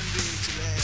to be today.